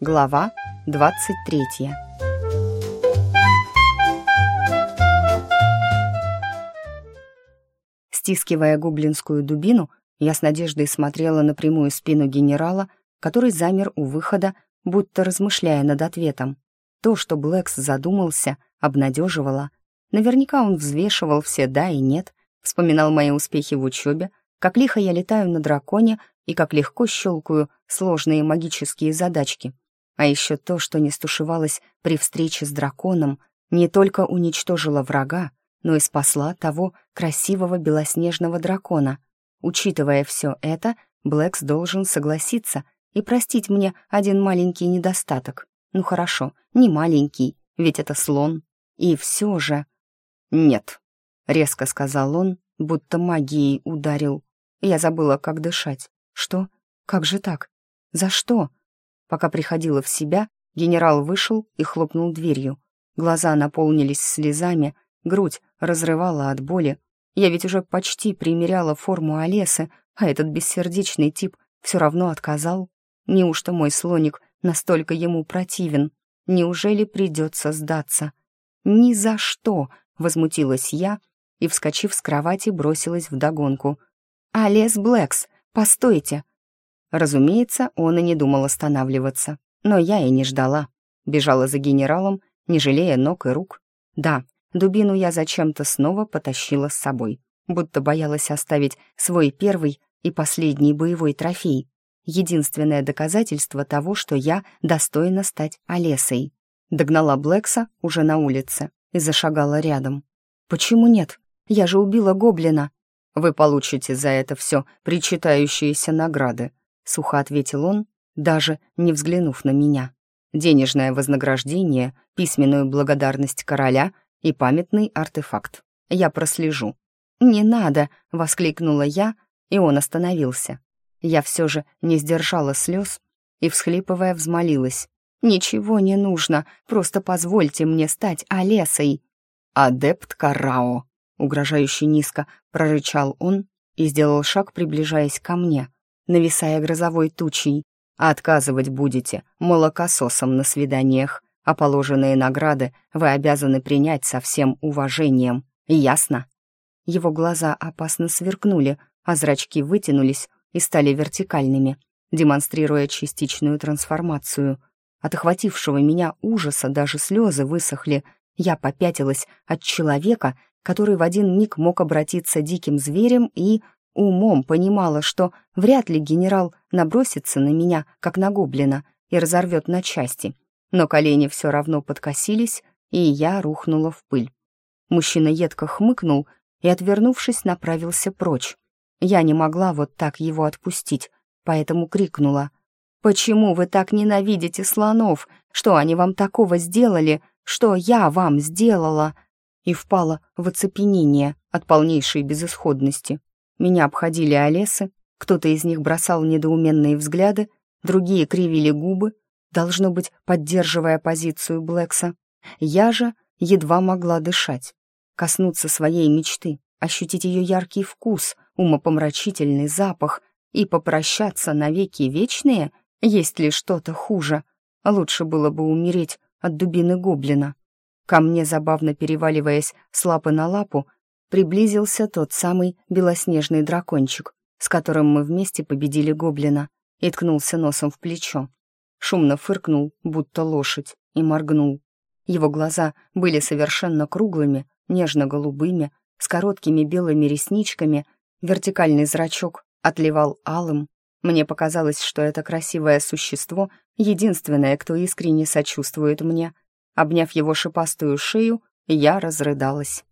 Глава 23 Стискивая гублинскую дубину, я с надеждой смотрела на прямую спину генерала, который замер у выхода, будто размышляя над ответом. То, что Блэкс задумался, обнадеживало. Наверняка он взвешивал все «да» и «нет», вспоминал мои успехи в учебе, как лихо я летаю на драконе и как легко щелкаю сложные магические задачки. А еще то, что не стушевалась при встрече с драконом, не только уничтожила врага, но и спасла того красивого белоснежного дракона. Учитывая все это, Блэкс должен согласиться и простить мне один маленький недостаток. Ну хорошо, не маленький, ведь это слон. И все же... «Нет», — резко сказал он, будто магией ударил. Я забыла, как дышать. Что? Как же так? За что? Пока приходила в себя, генерал вышел и хлопнул дверью. Глаза наполнились слезами, грудь разрывала от боли. Я ведь уже почти примеряла форму Олесы, а этот бессердечный тип все равно отказал. Неужто мой слоник настолько ему противен? Неужели придется сдаться? «Ни за что!» — возмутилась я и, вскочив с кровати, бросилась вдогонку. «Алес Блэкс, постойте!» Разумеется, он и не думал останавливаться. Но я и не ждала. Бежала за генералом, не жалея ног и рук. Да, дубину я зачем-то снова потащила с собой, будто боялась оставить свой первый и последний боевой трофей. Единственное доказательство того, что я достойна стать Олесой. Догнала Блэкса уже на улице и зашагала рядом. «Почему нет? Я же убила гоблина!» «Вы получите за это все причитающиеся награды», — сухо ответил он, даже не взглянув на меня. «Денежное вознаграждение, письменную благодарность короля и памятный артефакт. Я прослежу». «Не надо!» — воскликнула я, и он остановился. Я все же не сдержала слез и, всхлипывая, взмолилась. «Ничего не нужно, просто позвольте мне стать Олесой». «Адепт Карао», — угрожающе низко прорычал он и сделал шаг, приближаясь ко мне, нависая грозовой тучей. «Отказывать будете молокососом на свиданиях, а положенные награды вы обязаны принять со всем уважением. Ясно?» Его глаза опасно сверкнули, а зрачки вытянулись и стали вертикальными, демонстрируя частичную трансформацию. От охватившего меня ужаса даже слезы высохли. Я попятилась от человека, который в один миг мог обратиться диким зверем и умом понимала, что вряд ли генерал набросится на меня, как на гоблина, и разорвет на части. Но колени все равно подкосились, и я рухнула в пыль. Мужчина едко хмыкнул и, отвернувшись, направился прочь. Я не могла вот так его отпустить, поэтому крикнула. «Почему вы так ненавидите слонов? Что они вам такого сделали? Что я вам сделала?» и впала в оцепенение от полнейшей безысходности. Меня обходили Олесы, кто-то из них бросал недоуменные взгляды, другие кривили губы, должно быть, поддерживая позицию Блэкса. Я же едва могла дышать, коснуться своей мечты, ощутить ее яркий вкус, умопомрачительный запах и попрощаться навеки вечные, есть ли что-то хуже. Лучше было бы умереть от дубины гоблина. Ко мне, забавно переваливаясь с лапы на лапу, приблизился тот самый белоснежный дракончик, с которым мы вместе победили гоблина, и ткнулся носом в плечо. Шумно фыркнул, будто лошадь, и моргнул. Его глаза были совершенно круглыми, нежно-голубыми, с короткими белыми ресничками, вертикальный зрачок отливал алым. Мне показалось, что это красивое существо — единственное, кто искренне сочувствует мне — Обняв его шипастую шею, я разрыдалась.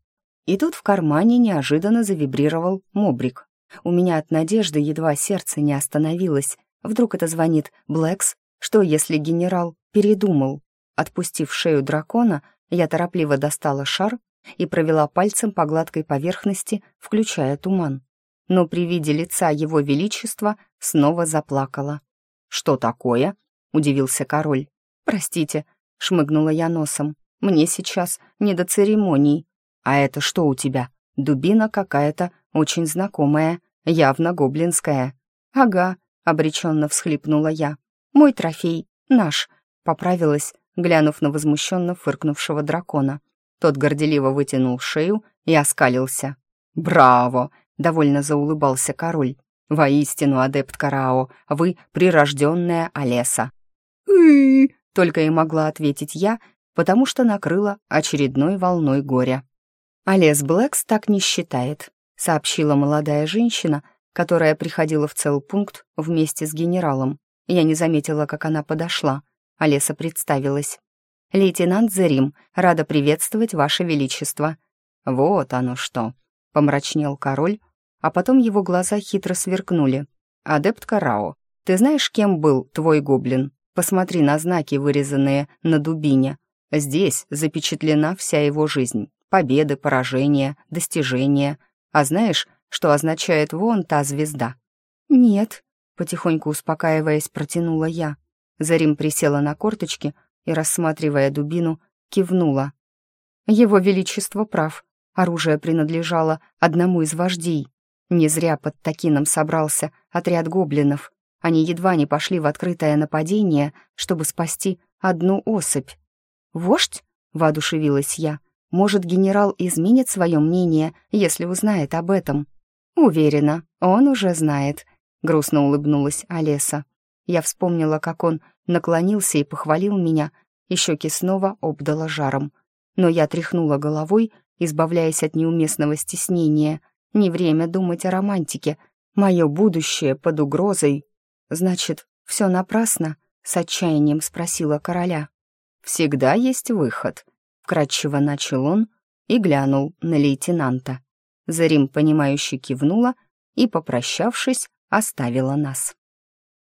И тут в кармане неожиданно завибрировал мобрик. У меня от надежды едва сердце не остановилось. Вдруг это звонит Блэкс? Что, если генерал передумал? Отпустив шею дракона, я торопливо достала шар и провела пальцем по гладкой поверхности, включая туман. Но при виде лица его величества снова заплакала. «Что такое?» — удивился король. «Простите», — шмыгнула я носом. «Мне сейчас не до церемоний. А это что у тебя? Дубина какая-то, очень знакомая, явно гоблинская». «Ага», — обреченно всхлипнула я. «Мой трофей, наш, поправилась, глянув на возмущенно фыркнувшего дракона. Тот горделиво вытянул шею и оскалился. «Браво!» — довольно заулыбался король. «Воистину, адепт Карао, вы прирожденная Олеса». «И-и-и!» только и могла ответить я, потому что накрыла очередной волной горя. «Олес Блэкс так не считает», — сообщила молодая женщина, которая приходила в целпункт вместе с генералом. Я не заметила, как она подошла. Олеса представилась. «Лейтенант Зерим, рада приветствовать Ваше Величество». «Вот оно что», — помрачнел король, а потом его глаза хитро сверкнули. «Адепт Карао, ты знаешь, кем был твой гоблин? Посмотри на знаки, вырезанные на дубине. Здесь запечатлена вся его жизнь. Победы, поражения, достижения. А знаешь, что означает вон та звезда?» «Нет», — потихоньку успокаиваясь, протянула я. Зарим присела на корточки и, рассматривая дубину, кивнула. «Его Величество прав. Оружие принадлежало одному из вождей. Не зря под Такином собрался отряд гоблинов. Они едва не пошли в открытое нападение, чтобы спасти одну особь. «Вождь?» — воодушевилась я. «Может, генерал изменит свое мнение, если узнает об этом?» «Уверена, он уже знает», — грустно улыбнулась Олеса. Я вспомнила, как он наклонился и похвалил меня, и щеки снова обдала жаром. Но я тряхнула головой, избавляясь от неуместного стеснения. Не время думать о романтике. Мое будущее под угрозой. «Значит, все напрасно?» — с отчаянием спросила короля. «Всегда есть выход», — вкратчиво начал он и глянул на лейтенанта. Зарим, понимающе кивнула и, попрощавшись, оставила нас.